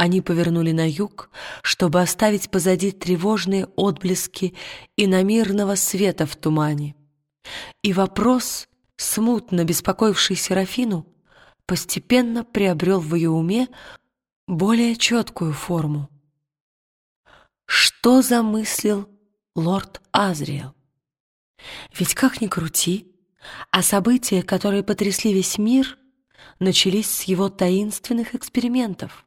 Они повернули на юг, чтобы оставить позади тревожные отблески иномирного света в тумане. И вопрос, смутно беспокоивший Серафину, постепенно приобрел в ее уме более четкую форму. Что замыслил лорд Азриэл? Ведь как ни крути, а события, которые потрясли весь мир, начались с его таинственных экспериментов.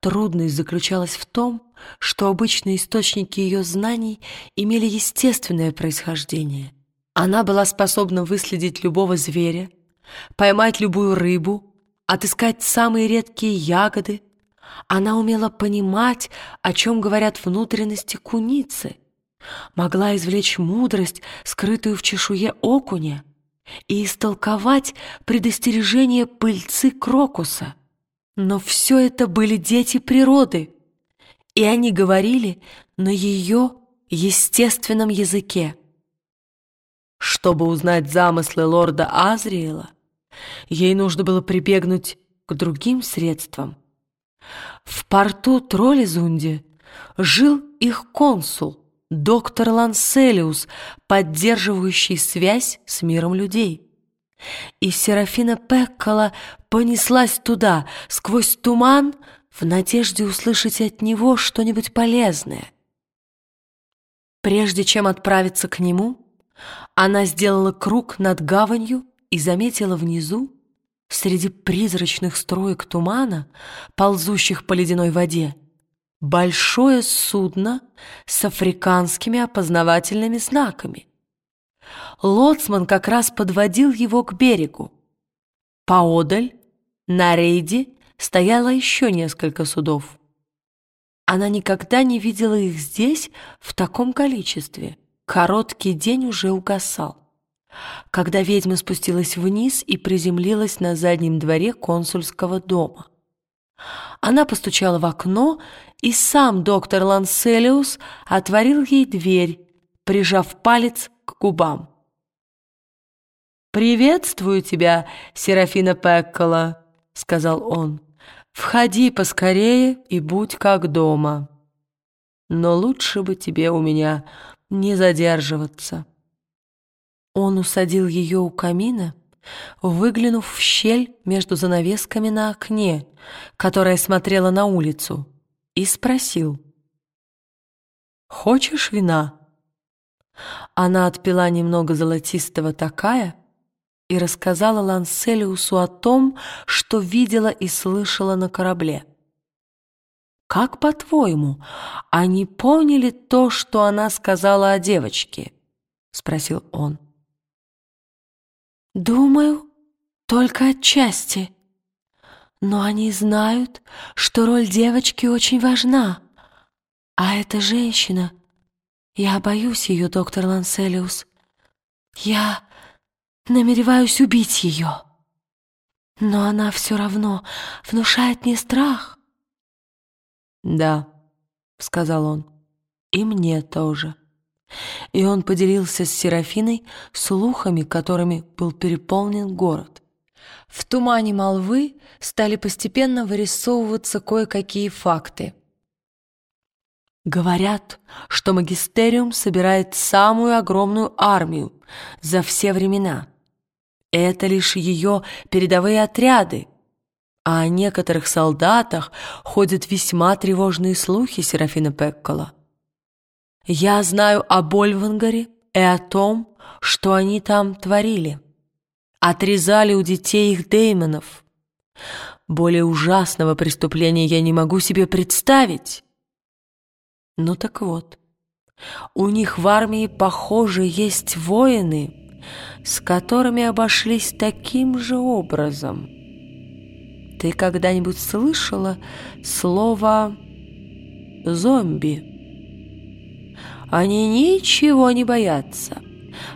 Трудность заключалась в том, что обычные источники ее знаний имели естественное происхождение. Она была способна выследить любого зверя, поймать любую рыбу, отыскать самые редкие ягоды. Она умела понимать, о чем говорят внутренности куницы, могла извлечь мудрость, скрытую в чешуе окуня, и истолковать предостережение пыльцы крокуса. Но все это были дети природы, и они говорили на ее естественном языке. Чтобы узнать замыслы лорда Азриэла, ей нужно было прибегнуть к другим средствам. В порту Троллизунде жил их консул, доктор Ланселиус, поддерживающий связь с миром людей. И Серафина Пеккола понеслась туда, сквозь туман, в надежде услышать от него что-нибудь полезное. Прежде чем отправиться к нему, она сделала круг над гаванью и заметила внизу, среди призрачных строек тумана, ползущих по ледяной воде, большое судно с африканскими опознавательными знаками. Лоцман как раз подводил его к берегу. Поодаль, на рейде, стояло еще несколько судов. Она никогда не видела их здесь в таком количестве. Короткий день уже угасал. Когда ведьма спустилась вниз и приземлилась на заднем дворе консульского дома. Она постучала в окно, и сам доктор Ланселиус отворил ей дверь, прижав палец к губам. «Приветствую тебя, Серафина Пеккола», — сказал он. «Входи поскорее и будь как дома. Но лучше бы тебе у меня не задерживаться». Он усадил ее у камина, выглянув в щель между занавесками на окне, которая смотрела на улицу, и спросил. «Хочешь вина?» Она отпила немного золотистого такая и рассказала Ланселиусу о том, что видела и слышала на корабле. «Как, по-твоему, они поняли то, что она сказала о девочке?» — спросил он. «Думаю, только отчасти. Но они знают, что роль девочки очень важна. А эта женщина... Я боюсь ее, доктор Ланселиус. Я намереваюсь убить ее. Но она все равно внушает мне страх». «Да», — сказал он, — «и мне тоже» и он поделился с Серафиной слухами, которыми был переполнен город. В тумане молвы стали постепенно вырисовываться кое-какие факты. Говорят, что магистериум собирает самую огромную армию за все времена. Это лишь ее передовые отряды, а о некоторых солдатах ходят весьма тревожные слухи Серафина Пеккола. Я знаю о Больвангаре и о том, что они там творили. Отрезали у детей их деймонов. Более ужасного преступления я не могу себе представить. Ну так вот, у них в армии, похоже, есть воины, с которыми обошлись таким же образом. Ты когда-нибудь слышала слово «зомби»? Они ничего не боятся,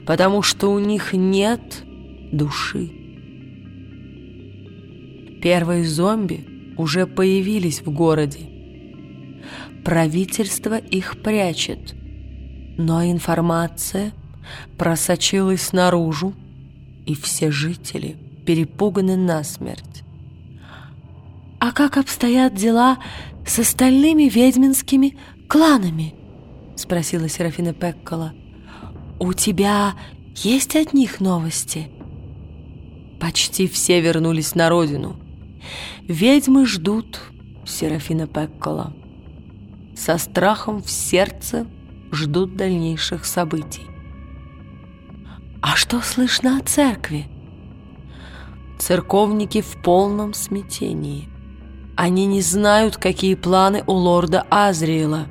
потому что у них нет души. Первые зомби уже появились в городе. Правительство их прячет, но информация просочилась наружу, и все жители перепуганы насмерть. «А как обстоят дела с остальными ведьминскими кланами?» — спросила Серафина Пеккола. «У тебя есть от них новости?» Почти все вернулись на родину. Ведьмы ждут Серафина Пеккола. Со страхом в сердце ждут дальнейших событий. «А что слышно о церкви?» Церковники в полном смятении. Они не знают, какие планы у лорда Азриэла.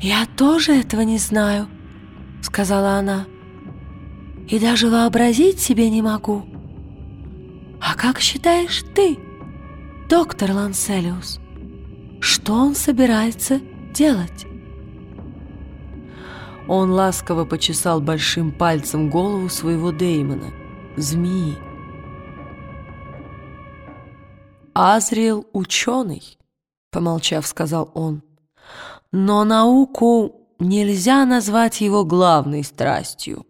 «Я тоже этого не знаю», — сказала она. «И даже вообразить себе не могу. А как считаешь ты, доктор Ланселиус, что он собирается делать?» Он ласково почесал большим пальцем голову своего Деймона, змеи. «Азриэл ученый», — помолчав, сказал он, — «но науку нельзя назвать его главной страстью.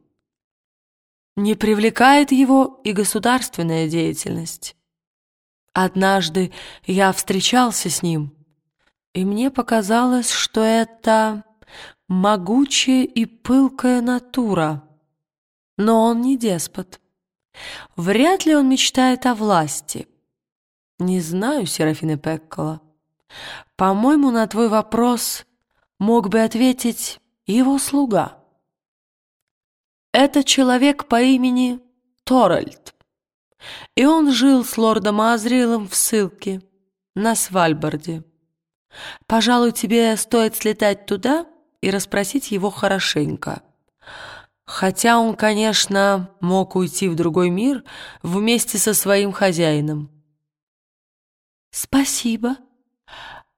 Не привлекает его и государственная деятельность. Однажды я встречался с ним, и мне показалось, что это могучая и пылкая натура. Но он не деспот. Вряд ли он мечтает о власти. Не знаю, Серафина Пеккола. По-моему, на твой вопрос мог бы ответить его слуга. Это человек по имени Торальд. И он жил с лордом Азриэлом в ссылке на Свальбарде. Пожалуй, тебе стоит слетать туда и расспросить его хорошенько. Хотя он, конечно, мог уйти в другой мир вместе со своим хозяином. «Спасибо.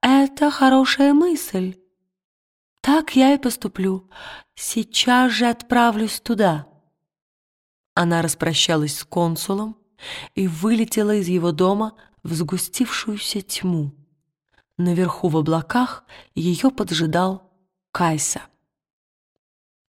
Это хорошая мысль. Так я и поступлю. Сейчас же отправлюсь туда». Она распрощалась с консулом и вылетела из его дома в сгустившуюся тьму. Наверху в облаках ее поджидал Кайса.